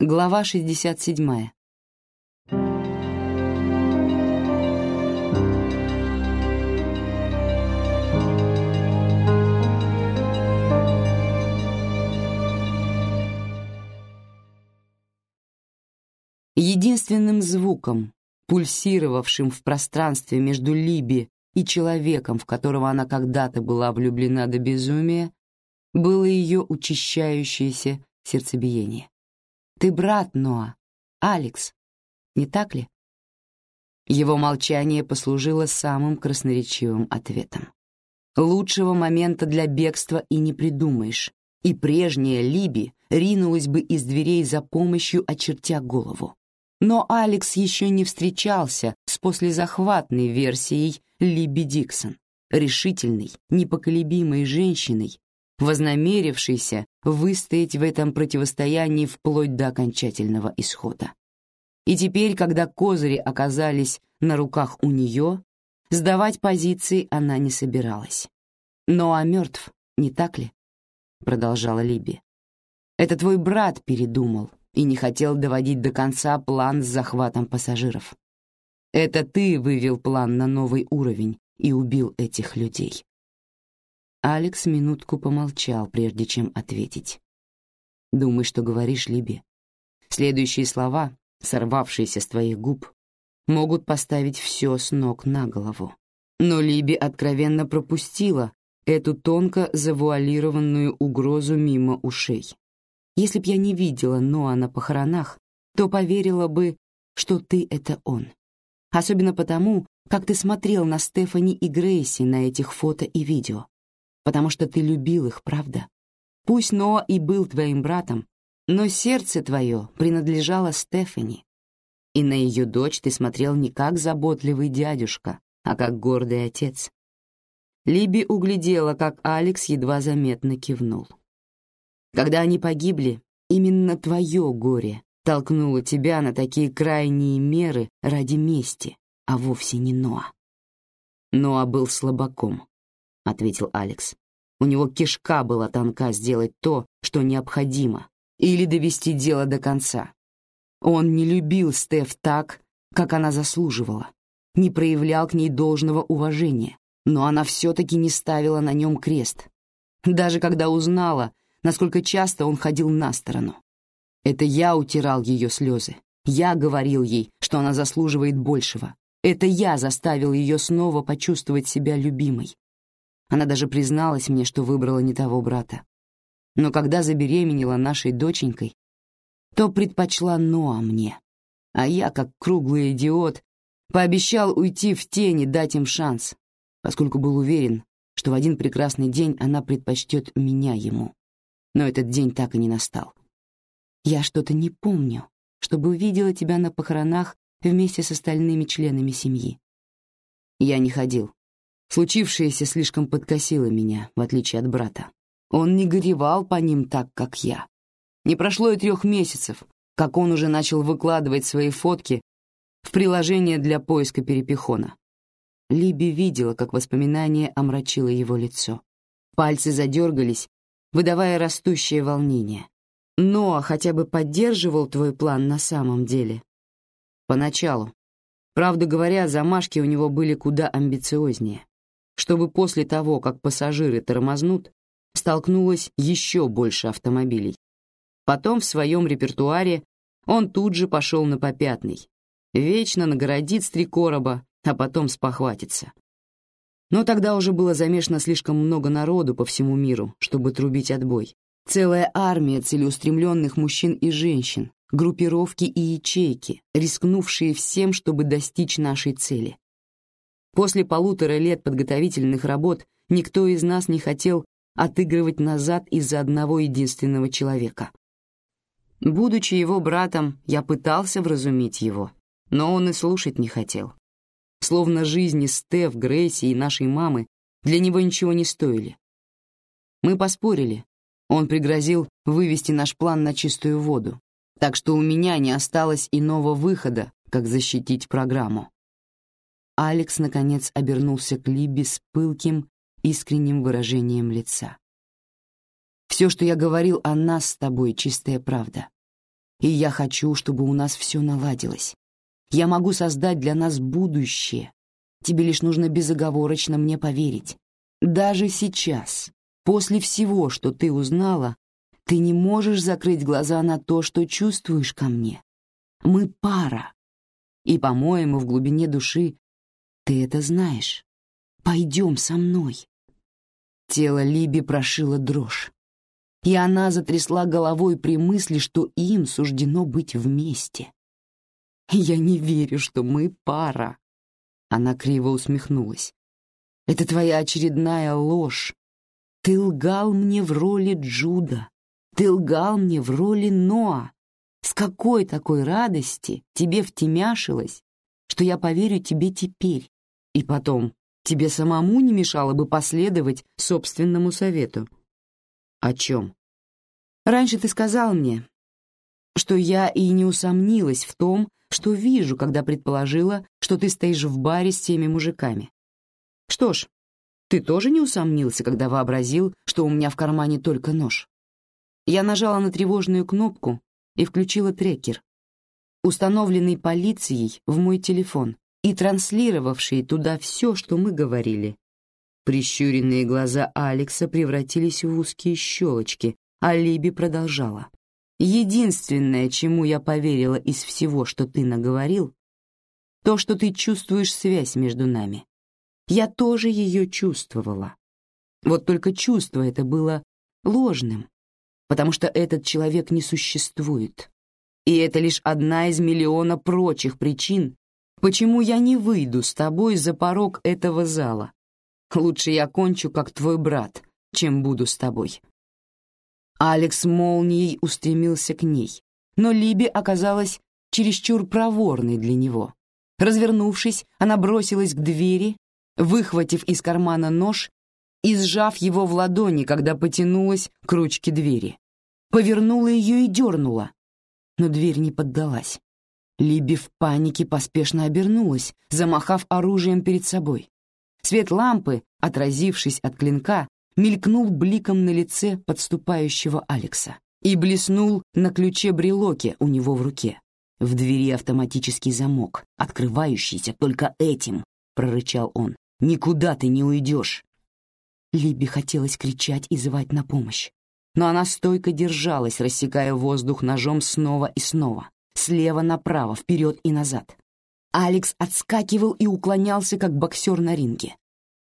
Глава 67. Единственным звуком, пульсировавшим в пространстве между Либи и человеком, в которого она когда-то была влюблена до безумия, было ее учащающееся сердцебиение. «Ты брат Ноа, Алекс, не так ли?» Его молчание послужило самым красноречивым ответом. Лучшего момента для бегства и не придумаешь, и прежняя Либи ринулась бы из дверей за помощью, очертя голову. Но Алекс еще не встречался с послезахватной версией Либи Диксон, решительной, непоколебимой женщиной, вознамерившейся выстоять в этом противостоянии вплоть до окончательного исхода. И теперь, когда козыри оказались на руках у нее, сдавать позиции она не собиралась. «Но а мертв, не так ли?» — продолжала Либи. «Это твой брат передумал и не хотел доводить до конца план с захватом пассажиров. Это ты вывел план на новый уровень и убил этих людей». Алекс минутку помолчал, прежде чем ответить. «Думай, что говоришь, Либи. Следующие слова, сорвавшиеся с твоих губ, могут поставить все с ног на голову. Но Либи откровенно пропустила эту тонко завуалированную угрозу мимо ушей. Если б я не видела Ноа на похоронах, то поверила бы, что ты — это он. Особенно потому, как ты смотрел на Стефани и Грейси на этих фото и видео потому что ты любил их, правда? Пусть Ноа и был твоим братом, но сердце твое принадлежало Стефани, и на ее дочь ты смотрел не как заботливый дядюшка, а как гордый отец. Либи углядела, как Алекс едва заметно кивнул. Когда они погибли, именно твое горе толкнуло тебя на такие крайние меры ради мести, а вовсе не Ноа. Ноа был слабаком, — ответил Алекс. У него кишка была тонка сделать то, что необходимо, или довести дело до конца. Он не любил Стеф так, как она заслуживала, не проявлял к ней должного уважения, но она все-таки не ставила на нем крест, даже когда узнала, насколько часто он ходил на сторону. Это я утирал ее слезы, я говорил ей, что она заслуживает большего. Это я заставил ее снова почувствовать себя любимой. Она даже призналась мне, что выбрала не того брата. Но когда забеременела нашей доченькой, то предпочла Ноа мне. А я, как круглый идиот, пообещал уйти в тень и дать им шанс, поскольку был уверен, что в один прекрасный день она предпочтет меня ему. Но этот день так и не настал. Я что-то не помню, чтобы увидела тебя на похоронах вместе с остальными членами семьи. Я не ходил, Случившееся слишком подкосило меня, в отличие от брата. Он не горевал по ним так, как я. Не прошло и трех месяцев, как он уже начал выкладывать свои фотки в приложение для поиска перепихона. Либи видела, как воспоминание омрачило его лицо. Пальцы задергались, выдавая растущее волнение. Ноа хотя бы поддерживал твой план на самом деле. Поначалу. Правду говоря, замашки у него были куда амбициознее чтобы после того, как пассажиры тормознут, столкнулось еще больше автомобилей. Потом в своем репертуаре он тут же пошел на попятный, вечно нагородит с три короба, а потом спохватится. Но тогда уже было замешано слишком много народу по всему миру, чтобы трубить отбой. Целая армия целеустремленных мужчин и женщин, группировки и ячейки, рискнувшие всем, чтобы достичь нашей цели. После полутора лет подготовительных работ никто из нас не хотел отыгрывать назад из-за одного единственного человека. Будучи его братом, я пытался вразумить его, но он и слушать не хотел. Словно жизни Стеф, Грейси и нашей мамы для него ничего не стоили. Мы поспорили. Он пригрозил вывести наш план на чистую воду, так что у меня не осталось иного выхода, как защитить программу. Алекс, наконец, обернулся к Либи с пылким, искренним выражением лица. «Все, что я говорил о нас с тобой, чистая правда. И я хочу, чтобы у нас все наладилось. Я могу создать для нас будущее. Тебе лишь нужно безоговорочно мне поверить. Даже сейчас, после всего, что ты узнала, ты не можешь закрыть глаза на то, что чувствуешь ко мне. Мы пара. И, по-моему, в глубине души ты это знаешь. Пойдем со мной. Тело Либи прошило дрожь, и она затрясла головой при мысли, что им суждено быть вместе. «Я не верю, что мы пара», — она криво усмехнулась. «Это твоя очередная ложь. Ты лгал мне в роли Джуда, ты лгал мне в роли Ноа. С какой такой радости тебе втемяшилось, что я поверю тебе теперь? И потом, тебе самому не мешало бы последовать собственному совету. О чем? Раньше ты сказал мне, что я и не усомнилась в том, что вижу, когда предположила, что ты стоишь в баре с теми мужиками. Что ж, ты тоже не усомнился, когда вообразил, что у меня в кармане только нож. Я нажала на тревожную кнопку и включила трекер, установленный полицией в мой телефон и транслировавший туда все, что мы говорили. Прищуренные глаза Алекса превратились в узкие щелочки, а Либи продолжала. «Единственное, чему я поверила из всего, что ты наговорил, то, что ты чувствуешь связь между нами. Я тоже ее чувствовала. Вот только чувство это было ложным, потому что этот человек не существует. И это лишь одна из миллиона прочих причин, почему я не выйду с тобой за порог этого зала. Лучше я кончу, как твой брат, чем буду с тобой. Алекс молнией устремился к ней, но Либи оказалась чересчур проворной для него. Развернувшись, она бросилась к двери, выхватив из кармана нож и сжав его в ладони, когда потянулась к ручке двери. Повернула ее и дернула, но дверь не поддалась. Либи в панике поспешно обернулась, замахав оружием перед собой. Свет лампы, отразившись от клинка, мелькнул бликом на лице подступающего Алекса и блеснул на ключе-брелоке у него в руке. В двери автоматический замок, открывающийся только этим, прорычал он. Никуда ты не уйдешь. Либи хотелось кричать и звать на помощь. Но она стойко держалась, рассекая воздух ножом снова и снова, слева направо, вперед и назад. Алекс отскакивал и уклонялся, как боксер на ринге.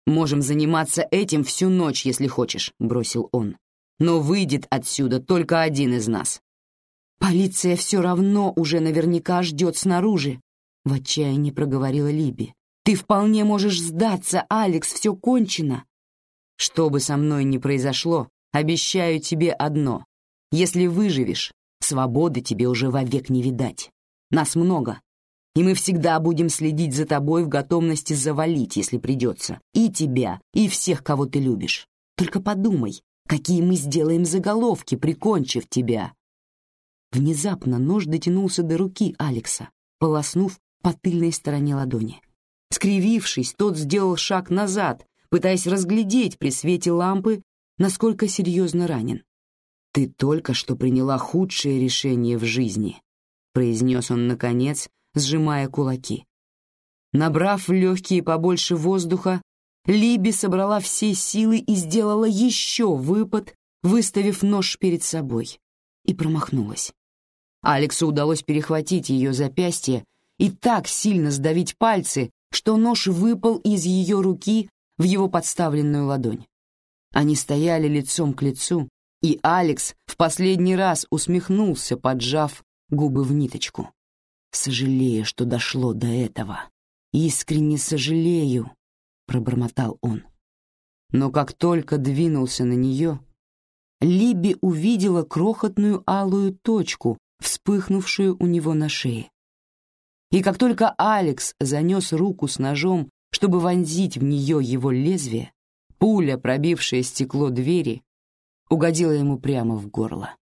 «Можем заниматься этим всю ночь, если хочешь», — бросил он. «Но выйдет отсюда только один из нас». «Полиция все равно уже наверняка ждет снаружи», — в отчаянии проговорила Либи. «Ты вполне можешь сдаться, Алекс, все кончено. Что бы со мной ни произошло, обещаю тебе одно. Если выживешь, свободы тебе уже вовек не видать. Нас много, и мы всегда будем следить за тобой в готовности завалить, если придется, и тебя, и всех, кого ты любишь. Только подумай, какие мы сделаем заголовки, прикончив тебя». Внезапно нож дотянулся до руки Алекса, полоснув по тыльной стороне ладони. Скривившись, тот сделал шаг назад, пытаясь разглядеть при свете лампы, насколько серьезно ранен. «Ты только что приняла худшее решение в жизни», — произнес он наконец, сжимая кулаки. Набрав легкие побольше воздуха, Либи собрала все силы и сделала еще выпад, выставив нож перед собой, и промахнулась. Алексу удалось перехватить ее запястье и так сильно сдавить пальцы, что нож выпал из ее руки в его подставленную ладонь. Они стояли лицом к лицу, и Алекс в последний раз усмехнулся, поджав губы в ниточку. «Сожалею, что дошло до этого. Искренне сожалею», — пробормотал он. Но как только двинулся на нее, Либи увидела крохотную алую точку, вспыхнувшую у него на шее. И как только Алекс занес руку с ножом чтобы вонзить в нее его лезвие, пуля, пробившая стекло двери, угодила ему прямо в горло.